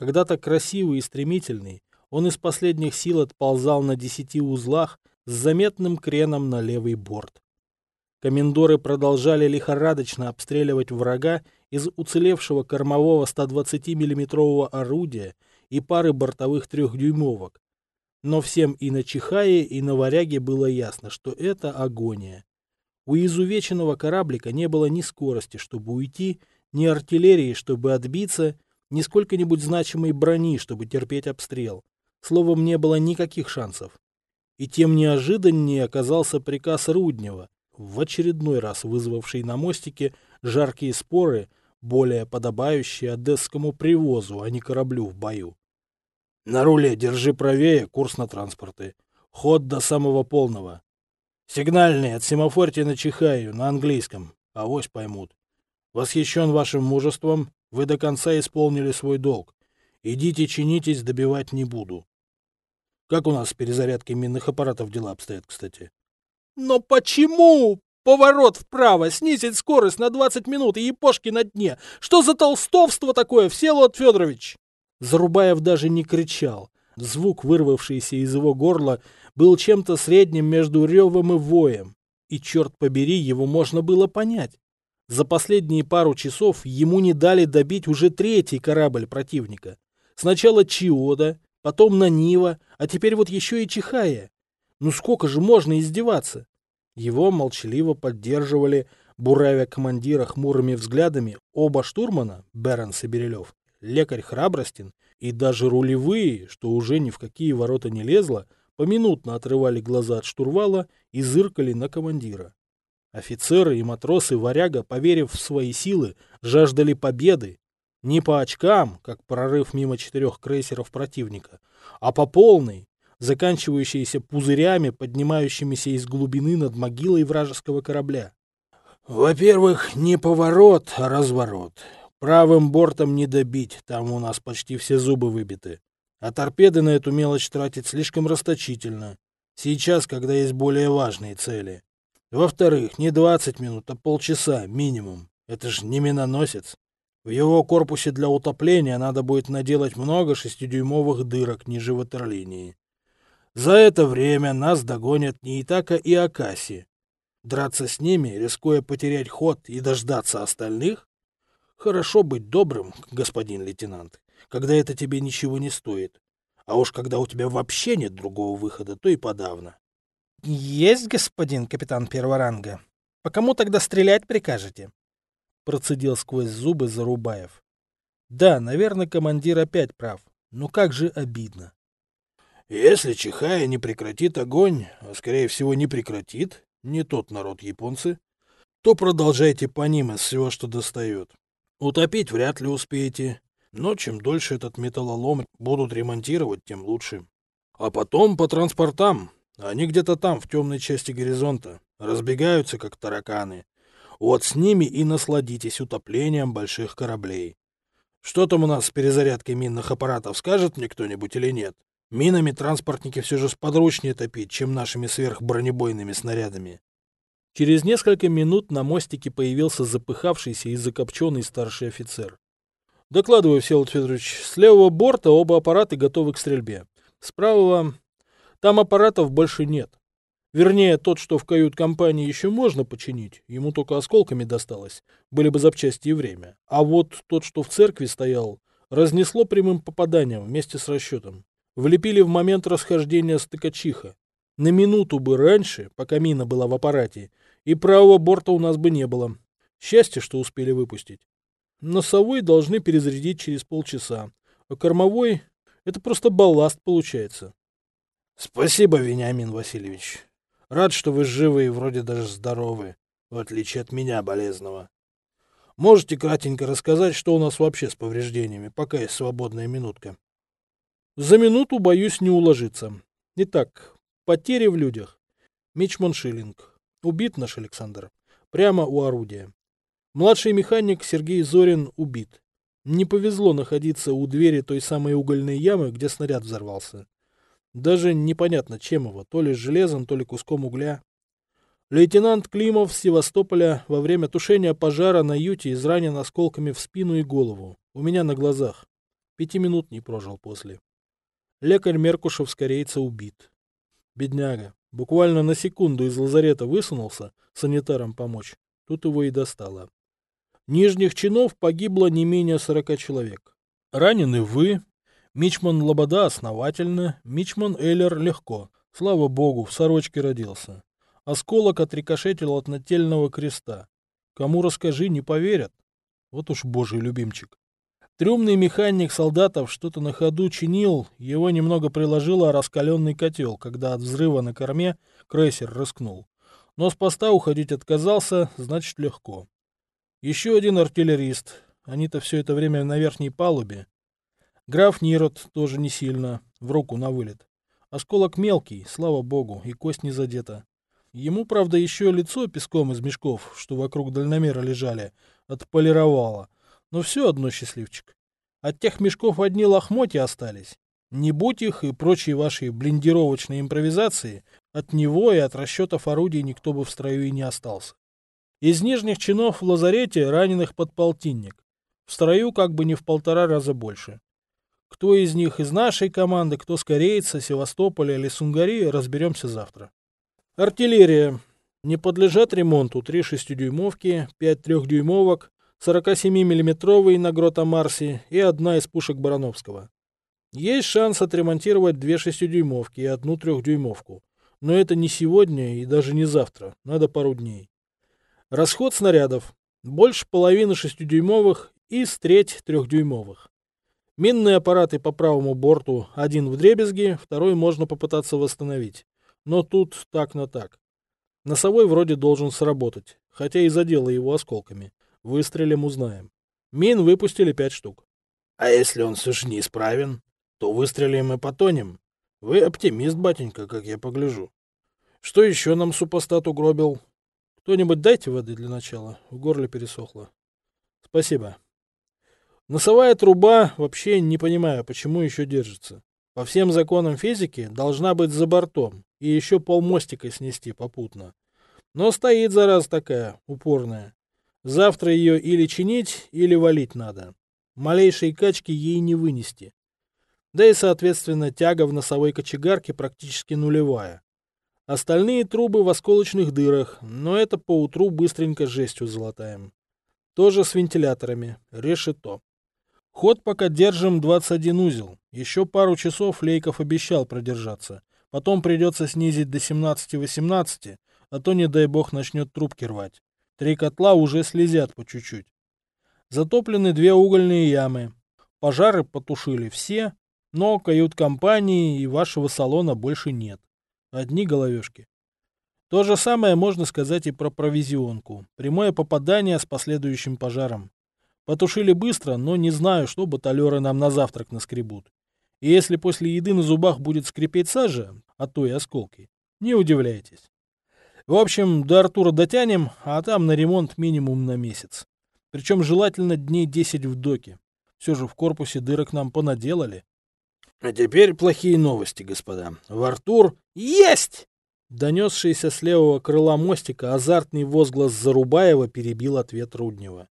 Когда-то красивый и стремительный, он из последних сил отползал на десяти узлах с заметным креном на левый борт. Комендоры продолжали лихорадочно обстреливать врага из уцелевшего кормового 120 миллиметрового орудия и пары бортовых трехдюймовок. Но всем и на Чихае, и на Варяге было ясно, что это агония. У изувеченного кораблика не было ни скорости, чтобы уйти, ни артиллерии, чтобы отбиться, ни сколько-нибудь значимой брони, чтобы терпеть обстрел. Словом, не было никаких шансов. И тем неожиданнее оказался приказ Руднева, в очередной раз вызвавший на мостике жаркие споры, более подобающие одесскому привозу, а не кораблю в бою. «На руле держи правее, курс на транспорты. Ход до самого полного. Сигнальный от семафорти на Чихаю, на английском. Авось поймут. Восхищен вашим мужеством, вы до конца исполнили свой долг. Идите чинитесь, добивать не буду. Как у нас с перезарядкой минных аппаратов дела обстоят, кстати? Но почему? Поворот вправо, снизить скорость на 20 минут и епошки на дне. Что за толстовство такое, Всеволод Федорович? Зарубаев даже не кричал. Звук, вырвавшийся из его горла, был чем-то средним между ревом и воем. И, черт побери, его можно было понять. За последние пару часов ему не дали добить уже третий корабль противника. Сначала Чиода, потом Нанива, а теперь вот еще и Чихая. Ну сколько же можно издеваться? Его молчаливо поддерживали, буравя командира хмурыми взглядами, оба штурмана, Бернс и Берилев, лекарь Храбростин и даже рулевые, что уже ни в какие ворота не лезло, поминутно отрывали глаза от штурвала и зыркали на командира. Офицеры и матросы варяга, поверив в свои силы, жаждали победы. Не по очкам, как прорыв мимо четырех крейсеров противника, а по полной, заканчивающейся пузырями, поднимающимися из глубины над могилой вражеского корабля. Во-первых, не поворот, а разворот. Правым бортом не добить, там у нас почти все зубы выбиты. А торпеды на эту мелочь тратить слишком расточительно. Сейчас, когда есть более важные цели. Во-вторых, не 20 минут, а полчаса минимум. Это же не миноносец. В его корпусе для утопления надо будет наделать много шестидюймовых дырок ниже ватерлинии. За это время нас догонят Неитака и Акаси. Драться с ними, рискуя потерять ход и дождаться остальных? Хорошо быть добрым, господин лейтенант, когда это тебе ничего не стоит. А уж когда у тебя вообще нет другого выхода, то и подавно. — Есть, господин капитан первого ранга. По кому тогда стрелять прикажете? Процедил сквозь зубы Зарубаев. Да, наверное, командир опять прав. Но как же обидно. Если Чихая не прекратит огонь, а скорее всего не прекратит, не тот народ японцы, то продолжайте по ним из всего, что достает. Утопить вряд ли успеете, но чем дольше этот металлолом будут ремонтировать, тем лучше. А потом по транспортам. Они где-то там, в темной части горизонта, разбегаются, как тараканы. Вот с ними и насладитесь утоплением больших кораблей. Что там у нас с перезарядкой минных аппаратов, скажет мне кто-нибудь или нет? Минами транспортники все же сподручнее топить, чем нашими сверхбронебойными снарядами. Через несколько минут на мостике появился запыхавшийся и закопченный старший офицер. Докладываю, Всеволод Федорович, с левого борта оба аппарата готовы к стрельбе. С правого... Там аппаратов больше нет. Вернее, тот, что в кают-компании еще можно починить, ему только осколками досталось, были бы запчасти и время. А вот тот, что в церкви стоял, разнесло прямым попаданием вместе с расчетом. Влепили в момент расхождения стыкачиха. На минуту бы раньше, пока мина была в аппарате, и правого борта у нас бы не было. Счастье, что успели выпустить. Носовой должны перезарядить через полчаса, а кормовой — это просто балласт получается. Спасибо, Вениамин Васильевич. Рад, что вы живы и вроде даже здоровы, в отличие от меня, болезного. Можете кратенько рассказать, что у нас вообще с повреждениями, пока есть свободная минутка? За минуту боюсь не уложиться. Итак, потери в людях. Мичман Шиллинг. Убит наш Александр. Прямо у орудия. Младший механик Сергей Зорин убит. Не повезло находиться у двери той самой угольной ямы, где снаряд взорвался. Даже непонятно чем его, то ли железом, то ли куском угля. Лейтенант Климов с Севастополя во время тушения пожара на юте изранен осколками в спину и голову. У меня на глазах. Пяти минут не прожил после. Лекарь Меркушев скорейца убит. Бедняга. Буквально на секунду из лазарета высунулся санитарам помочь. Тут его и достало. Нижних чинов погибло не менее сорока человек. Ранены вы. Мичман Лобода основательно, Мичман Эллер легко. Слава богу, в сорочке родился. Осколок отрикошетил от нательного креста. Кому расскажи, не поверят. Вот уж божий любимчик. Трюмный механик солдатов что-то на ходу чинил, его немного приложило раскаленный котел, когда от взрыва на корме крейсер рыскнул. Но с поста уходить отказался, значит легко. Еще один артиллерист. Они-то все это время на верхней палубе. Граф Нирот тоже не сильно, в руку на вылет. Осколок мелкий, слава богу, и кость не задета. Ему, правда, еще лицо песком из мешков, что вокруг дальномера лежали, отполировало — но все одно счастливчик. От тех мешков одни лохмотья остались. Не будь их и прочие ваши блиндировочные импровизации, от него и от расчетов орудий никто бы в строю и не остался. Из нижних чинов в лазарете раненых под полтинник. В строю как бы не в полтора раза больше. Кто из них из нашей команды, кто с корейца, Севастополя или Сунгари, разберемся завтра. Артиллерия. Не подлежат ремонту три шестидюймовки, пять трехдюймовок, 47-миллиметровый на Грота Марси и одна из пушек Барановского. Есть шанс отремонтировать две шестидюймовки и одну трехдюймовку. Но это не сегодня и даже не завтра, надо пару дней. Расход снарядов. Больше половины шестидюймовых и с треть трехдюймовых. Минные аппараты по правому борту, один в дребезги, второй можно попытаться восстановить. Но тут так на так. Носовой вроде должен сработать, хотя и задело его осколками. Выстрелим, узнаем. Мин выпустили пять штук. А если он все же неисправен, то выстрелим и потонем. Вы оптимист, батенька, как я погляжу. Что еще нам супостат угробил? Кто-нибудь дайте воды для начала. В горле пересохло. Спасибо. Носовая труба, вообще не понимаю, почему еще держится. По всем законам физики должна быть за бортом и еще полмостика снести попутно. Но стоит, зараз такая, упорная. Завтра ее или чинить, или валить надо. Малейшей качки ей не вынести. Да и, соответственно, тяга в носовой кочегарке практически нулевая. Остальные трубы в осколочных дырах, но это поутру быстренько жестью золотаем. Тоже с вентиляторами. Решето. Ход пока держим 21 узел. Еще пару часов Лейков обещал продержаться. Потом придется снизить до 17-18, а то, не дай бог, начнет трубки рвать. Три котла уже слезят по чуть-чуть. Затоплены две угольные ямы. Пожары потушили все, но кают-компании и вашего салона больше нет. Одни головешки. То же самое можно сказать и про провизионку. Прямое попадание с последующим пожаром. Потушили быстро, но не знаю, что баталеры нам на завтрак наскребут. И если после еды на зубах будет скрипеть сажа, а то и осколки, не удивляйтесь. В общем, до Артура дотянем, а там на ремонт минимум на месяц. Причем желательно дней 10 в доке. Все же в корпусе дырок нам понаделали. А теперь плохие новости, господа. В Артур есть! Донесшийся с левого крыла мостика азартный возглас Зарубаева перебил ответ Руднева.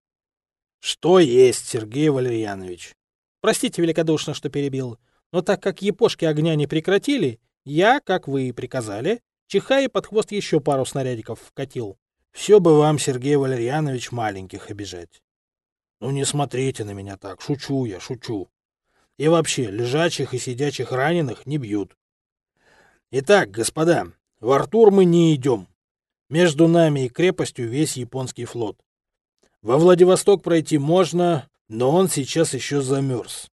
Что есть, Сергей Валерьянович? Простите великодушно, что перебил, но так как епошки огня не прекратили, я, как вы и приказали, чихая под хвост еще пару снарядиков вкатил. Все бы вам, Сергей Валерьянович, маленьких обижать. Ну не смотрите на меня так, шучу я, шучу. И вообще, лежачих и сидячих раненых не бьют. Итак, господа, в Артур мы не идем. Между нами и крепостью весь японский флот. Во Владивосток пройти можно, но он сейчас еще замерз.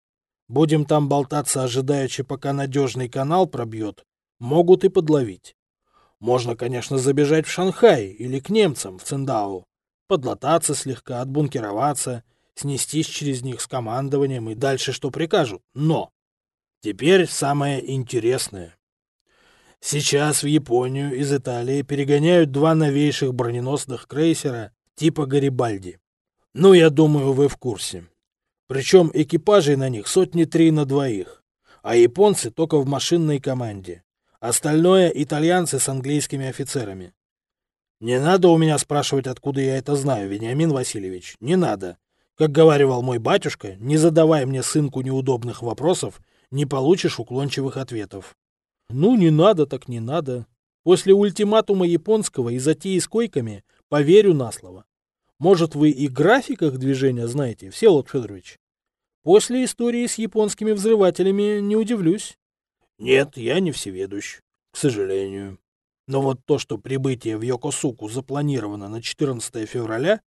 Будем там болтаться, ожидаючи, пока надежный канал пробьет, могут и подловить. Можно, конечно, забежать в Шанхай или к немцам в Циндао, подлататься слегка, отбункероваться, снестись через них с командованием и дальше что прикажут. Но теперь самое интересное. Сейчас в Японию из Италии перегоняют два новейших броненосных крейсера типа Гарибальди. Ну, я думаю, вы в курсе. Причем экипажей на них сотни три на двоих, а японцы только в машинной команде. Остальное — итальянцы с английскими офицерами. Не надо у меня спрашивать, откуда я это знаю, Вениамин Васильевич. Не надо. Как говаривал мой батюшка, не задавай мне, сынку, неудобных вопросов, не получишь уклончивых ответов. Ну, не надо так не надо. После ультиматума японского и затеи с койками поверю на слово. Может, вы и графиках движения знаете, Всеволод Федорович? После истории с японскими взрывателями не удивлюсь. Нет, я не всеведущ, к сожалению. Но вот то, что прибытие в Йокосуку запланировано на 14 февраля,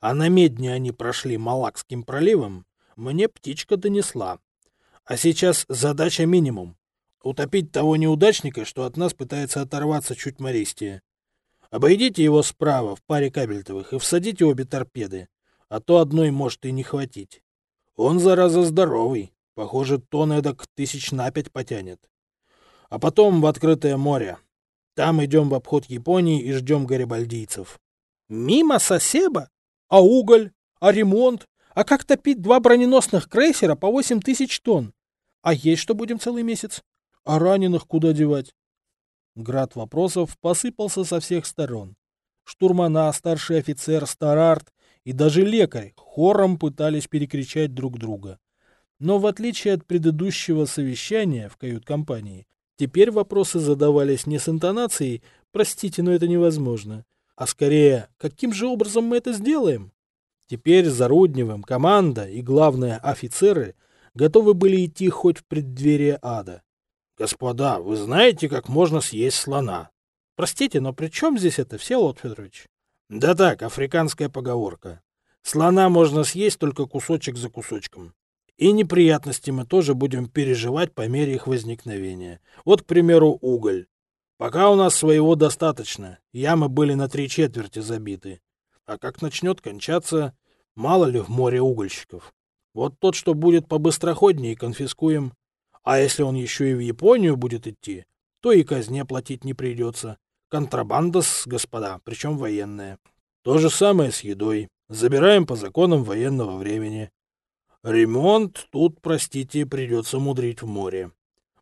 а на медне они прошли Малакским проливом, мне птичка донесла. А сейчас задача минимум — утопить того неудачника, что от нас пытается оторваться чуть мористее. Обойдите его справа в паре кабельтовых и всадите обе торпеды, а то одной может и не хватить. Он, зараза, здоровый, похоже, тон эдак тысяч на пять потянет. А потом в открытое море. Там идем в обход Японии и ждем гарибальдийцев. Мимо Сосеба? А уголь? А ремонт? А как топить два броненосных крейсера по восемь тысяч тонн? А есть что будем целый месяц? А раненых куда девать? Град вопросов посыпался со всех сторон. Штурмана, старший офицер, старарт и даже лекарь хором пытались перекричать друг друга. Но в отличие от предыдущего совещания в кают-компании, теперь вопросы задавались не с интонацией «простите, но это невозможно», а скорее, каким же образом мы это сделаем? Теперь за Рудневым команда и, главное, офицеры готовы были идти хоть в преддверие ада. «Господа, вы знаете, как можно съесть слона?» «Простите, но при чем здесь это, Всеволод Федорович?» «Да так, африканская поговорка. Слона можно съесть только кусочек за кусочком. И неприятности мы тоже будем переживать по мере их возникновения. Вот, к примеру, уголь. Пока у нас своего достаточно, ямы были на три четверти забиты. А как начнет кончаться, мало ли в море угольщиков. Вот тот, что будет побыстроходнее, конфискуем. А если он еще и в Японию будет идти, то и казне платить не придется. Контрабанда, господа, причем военная. То же самое с едой. Забираем по законам военного времени. Ремонт тут, простите, придется мудрить в море.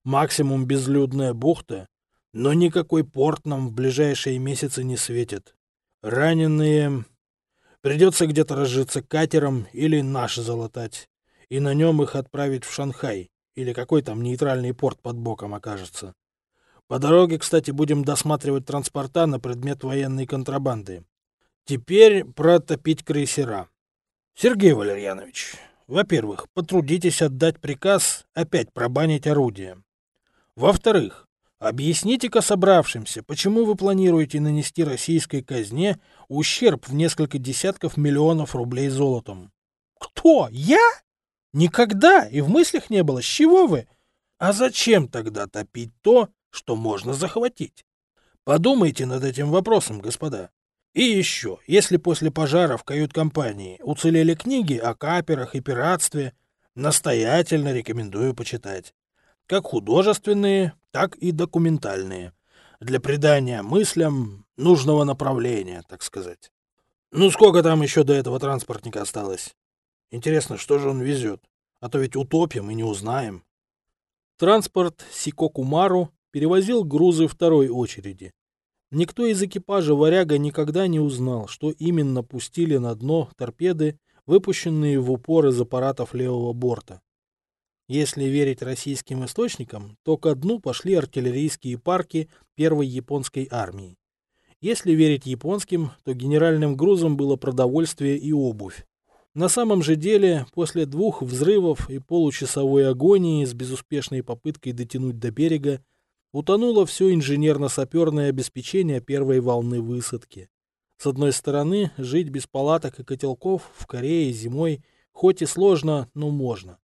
Максимум безлюдная бухта но никакой порт нам в ближайшие месяцы не светит. Раненые... Придется где-то разжиться катером или наш залатать, и на нем их отправить в Шанхай, или какой там нейтральный порт под боком окажется. По дороге, кстати, будем досматривать транспорта на предмет военной контрабанды. Теперь протопить крейсера. Сергей Валерьянович, во-первых, потрудитесь отдать приказ опять пробанить орудия. Во-вторых, Объясните-ка собравшимся, почему вы планируете нанести российской казне ущерб в несколько десятков миллионов рублей золотом? Кто? Я? Никогда и в мыслях не было. С чего вы? А зачем тогда топить то, что можно захватить? Подумайте над этим вопросом, господа. И еще, если после пожара в кают-компании уцелели книги о каперах и пиратстве, настоятельно рекомендую почитать как художественные, так и документальные, для придания мыслям нужного направления, так сказать. Ну, сколько там еще до этого транспортника осталось? Интересно, что же он везет? А то ведь утопим и не узнаем. Транспорт Сикокумару перевозил грузы второй очереди. Никто из экипажа «Варяга» никогда не узнал, что именно пустили на дно торпеды, выпущенные в упор из аппаратов левого борта. Если верить российским источникам, то ко дну пошли артиллерийские парки первой японской армии. Если верить японским, то генеральным грузом было продовольствие и обувь. На самом же деле, после двух взрывов и получасовой агонии с безуспешной попыткой дотянуть до берега, утонуло все инженерно-саперное обеспечение первой волны высадки. С одной стороны, жить без палаток и котелков в Корее зимой хоть и сложно, но можно.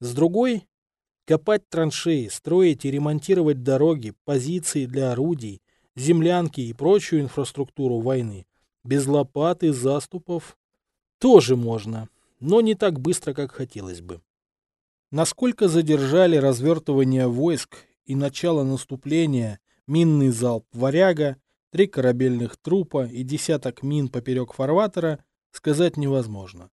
С другой — копать траншеи, строить и ремонтировать дороги, позиции для орудий, землянки и прочую инфраструктуру войны. Без лопат и заступов тоже можно, но не так быстро, как хотелось бы. Насколько задержали развертывание войск и начало наступления минный залп «Варяга», три корабельных трупа и десяток мин поперек фарватера, сказать невозможно.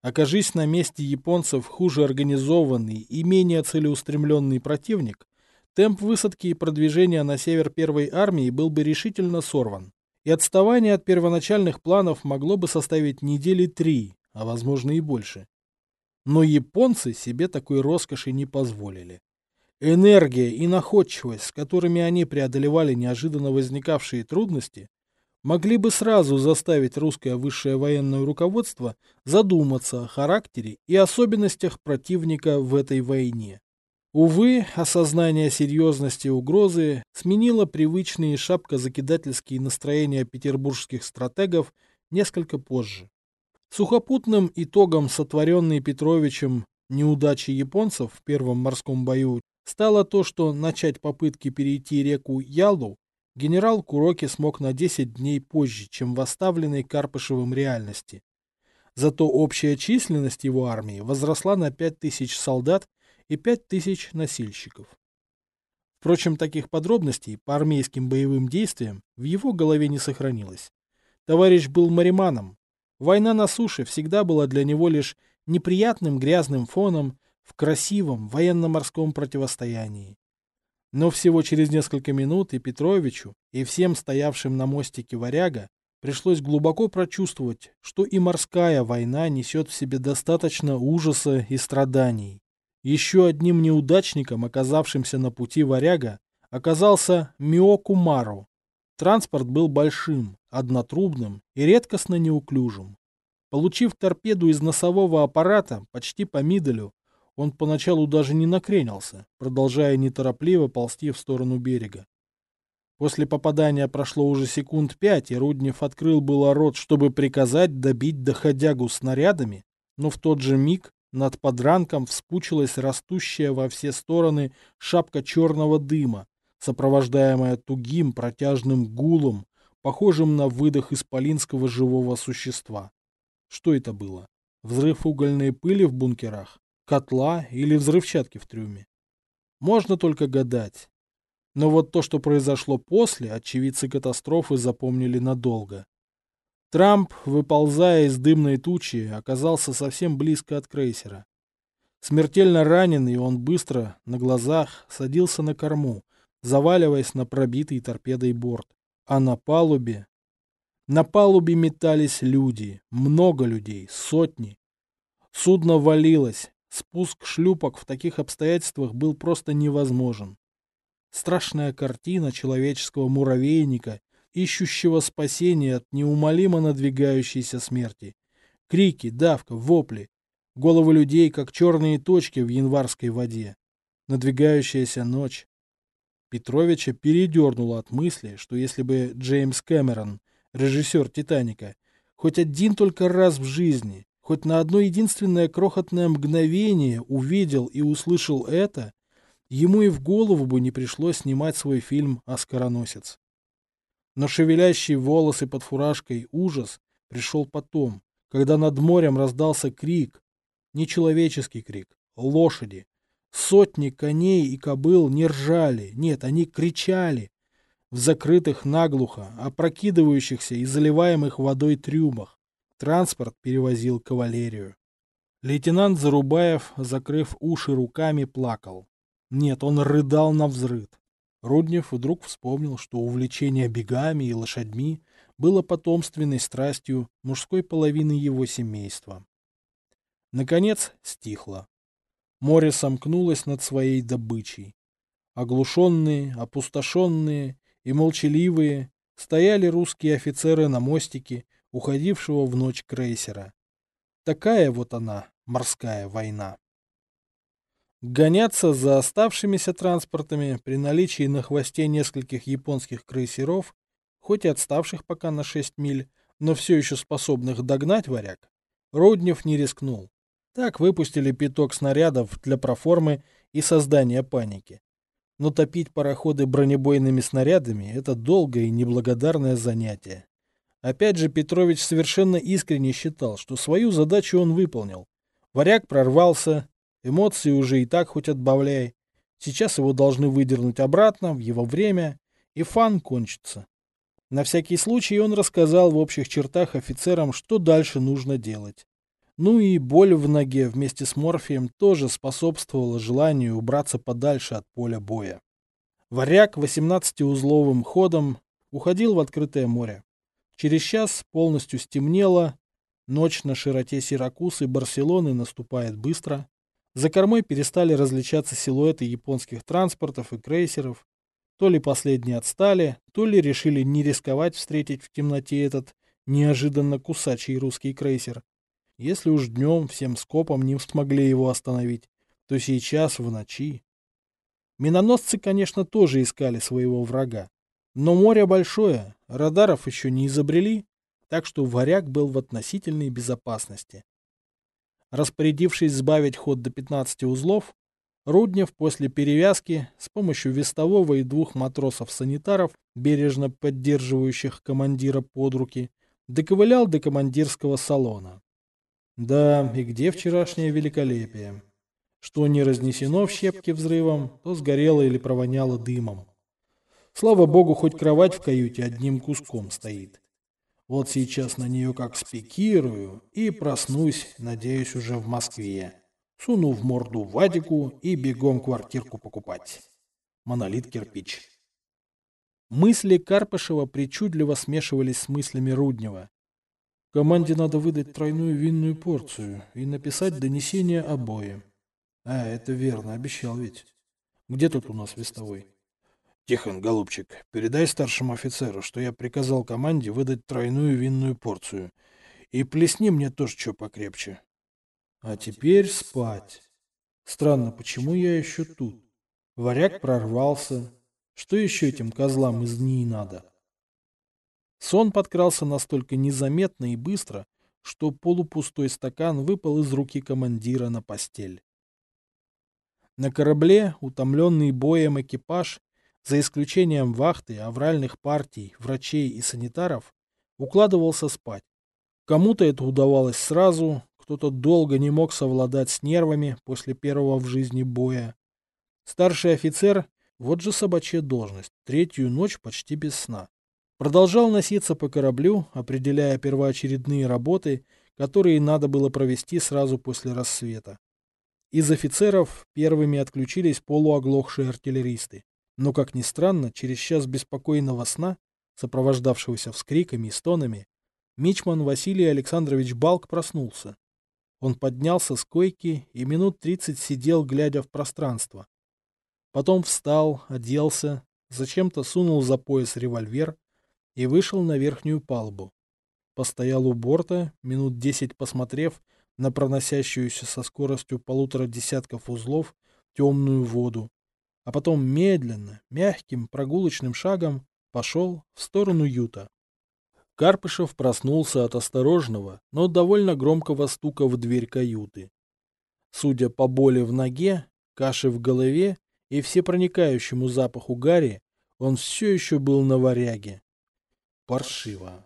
Окажись на месте японцев хуже организованный и менее целеустремленный противник, темп высадки и продвижения на север первой армии был бы решительно сорван. И отставание от первоначальных планов могло бы составить недели три, а возможно и больше. Но японцы себе такой роскоши не позволили. Энергия и находчивость, с которыми они преодолевали неожиданно возникавшие трудности, могли бы сразу заставить русское высшее военное руководство задуматься о характере и особенностях противника в этой войне. Увы, осознание серьезности угрозы сменило привычные шапкозакидательские настроения петербургских стратегов несколько позже. Сухопутным итогом сотворенной Петровичем неудачи японцев в первом морском бою стало то, что начать попытки перейти реку Ялу генерал Куроки смог на 10 дней позже, чем в оставленной Карпышевым реальности. Зато общая численность его армии возросла на 5000 солдат и 5000 носильщиков. Впрочем, таких подробностей по армейским боевым действиям в его голове не сохранилось. Товарищ был мариманом. Война на суше всегда была для него лишь неприятным грязным фоном в красивом военно-морском противостоянии. Но всего через несколько минут и Петровичу, и всем стоявшим на мостике варяга пришлось глубоко прочувствовать, что и морская война несет в себе достаточно ужаса и страданий. Еще одним неудачником, оказавшимся на пути варяга, оказался Миокумару. Транспорт был большим, однотрубным и редкостно неуклюжим. Получив торпеду из носового аппарата почти по миделю, он поначалу даже не накренился, продолжая неторопливо ползти в сторону берега. После попадания прошло уже секунд пять, и Руднев открыл было рот, чтобы приказать добить доходягу снарядами, но в тот же миг над подранком вспучилась растущая во все стороны шапка черного дыма, сопровождаемая тугим протяжным гулом, похожим на выдох исполинского живого существа. Что это было? Взрыв угольной пыли в бункерах? Котла или взрывчатки в трюме? Можно только гадать. Но вот то, что произошло после, очевидцы катастрофы запомнили надолго. Трамп, выползая из дымной тучи, оказался совсем близко от крейсера. Смертельно раненый, он быстро, на глазах, садился на корму, заваливаясь на пробитый торпедой борт. А на палубе... На палубе метались люди, много людей, сотни. Судно валилось, спуск шлюпок в таких обстоятельствах был просто невозможен. Страшная картина человеческого муравейника ищущего спасения от неумолимо надвигающейся смерти. Крики, давка, вопли. Головы людей, как черные точки в январской воде. Надвигающаяся ночь. Петровича передернуло от мысли, что если бы Джеймс Кэмерон, режиссер «Титаника», хоть один только раз в жизни, хоть на одно единственное крохотное мгновение увидел и услышал это, ему и в голову бы не пришлось снимать свой фильм «Оскароносец». Но шевелящий волосы под фуражкой ужас пришел потом, когда над морем раздался крик. Нечеловеческий крик. Лошади. Сотни коней и кобыл не ржали. Нет, они кричали. В закрытых наглухо, опрокидывающихся и заливаемых водой трюмах. Транспорт перевозил кавалерию. Лейтенант Зарубаев, закрыв уши руками, плакал. Нет, он рыдал на взрыд. Руднев вдруг вспомнил, что увлечение бегами и лошадьми было потомственной страстью мужской половины его семейства. Наконец стихло. Море сомкнулось над своей добычей. Оглушенные, опустошенные и молчаливые стояли русские офицеры на мостике, уходившего в ночь крейсера. Такая вот она, морская война. Гоняться за оставшимися транспортами при наличии на хвосте нескольких японских крейсеров, хоть и отставших пока на 6 миль, но все еще способных догнать варяг, Роднев не рискнул. Так выпустили пяток снарядов для проформы и создания паники. Но топить пароходы бронебойными снарядами – это долгое и неблагодарное занятие. Опять же, Петрович совершенно искренне считал, что свою задачу он выполнил. Варяг прорвался, Эмоции уже и так хоть отбавляй. Сейчас его должны выдернуть обратно, в его время, и фан кончится. На всякий случай он рассказал в общих чертах офицерам, что дальше нужно делать. Ну и боль в ноге вместе с морфием тоже способствовала желанию убраться подальше от поля боя. Варяг 18-узловым ходом уходил в открытое море. Через час полностью стемнело, Ночь на широте Сиракуз и Барселоны наступает быстро. За кормой перестали различаться силуэты японских транспортов и крейсеров. То ли последние отстали, то ли решили не рисковать встретить в темноте этот неожиданно кусачий русский крейсер. Если уж днем всем скопом не смогли его остановить, то сейчас в ночи. Миноносцы, конечно, тоже искали своего врага. Но море большое, радаров еще не изобрели, так что варяг был в относительной безопасности. Распорядившись сбавить ход до 15 узлов, Руднев после перевязки с помощью вестового и двух матросов-санитаров, бережно поддерживающих командира под руки, доковылял до командирского салона. Да, и где вчерашнее великолепие? Что не разнесено в щепки взрывом, то сгорело или провоняло дымом. Слава богу, хоть кровать в каюте одним куском стоит. Вот сейчас на нее как спикирую и проснусь, надеюсь, уже в Москве. Суну в морду Вадику и бегом квартирку покупать. Монолит кирпич. Мысли Карпышева причудливо смешивались с мыслями Руднева. Команде надо выдать тройную винную порцию и написать донесение обоим. А, это верно, обещал ведь. Где тут у нас вестовой? Тихон, голубчик, передай старшему офицеру, что я приказал команде выдать тройную винную порцию. И плесни мне тоже что покрепче. А теперь спать. Странно, почему я еще тут? Варяг прорвался. Что еще этим козлам из ней надо? Сон подкрался настолько незаметно и быстро, что полупустой стакан выпал из руки командира на постель. На корабле, утомленный боем экипаж, за исключением вахты, авральных партий, врачей и санитаров, укладывался спать. Кому-то это удавалось сразу, кто-то долго не мог совладать с нервами после первого в жизни боя. Старший офицер, вот же собачья должность, третью ночь почти без сна. Продолжал носиться по кораблю, определяя первоочередные работы, которые надо было провести сразу после рассвета. Из офицеров первыми отключились полуоглохшие артиллеристы. Но, как ни странно, через час беспокойного сна, сопровождавшегося вскриками и стонами, мичман Василий Александрович Балк проснулся. Он поднялся с койки и минут тридцать сидел, глядя в пространство. Потом встал, оделся, зачем-то сунул за пояс револьвер и вышел на верхнюю палубу. Постоял у борта, минут десять посмотрев на проносящуюся со скоростью полутора десятков узлов темную воду, а потом медленно, мягким прогулочным шагом пошел в сторону Юта. Карпышев проснулся от осторожного, но довольно громкого стука в дверь каюты. Судя по боли в ноге, каше в голове и всепроникающему запаху гари, он все еще был на варяге. Паршиво.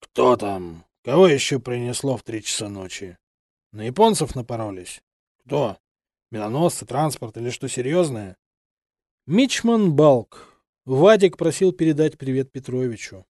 «Кто там? Кого еще принесло в три часа ночи? На японцев напоролись? Кто? Миноносцы, транспорт или что серьезное?» Мичман Балк. Вадик просил передать привет Петровичу.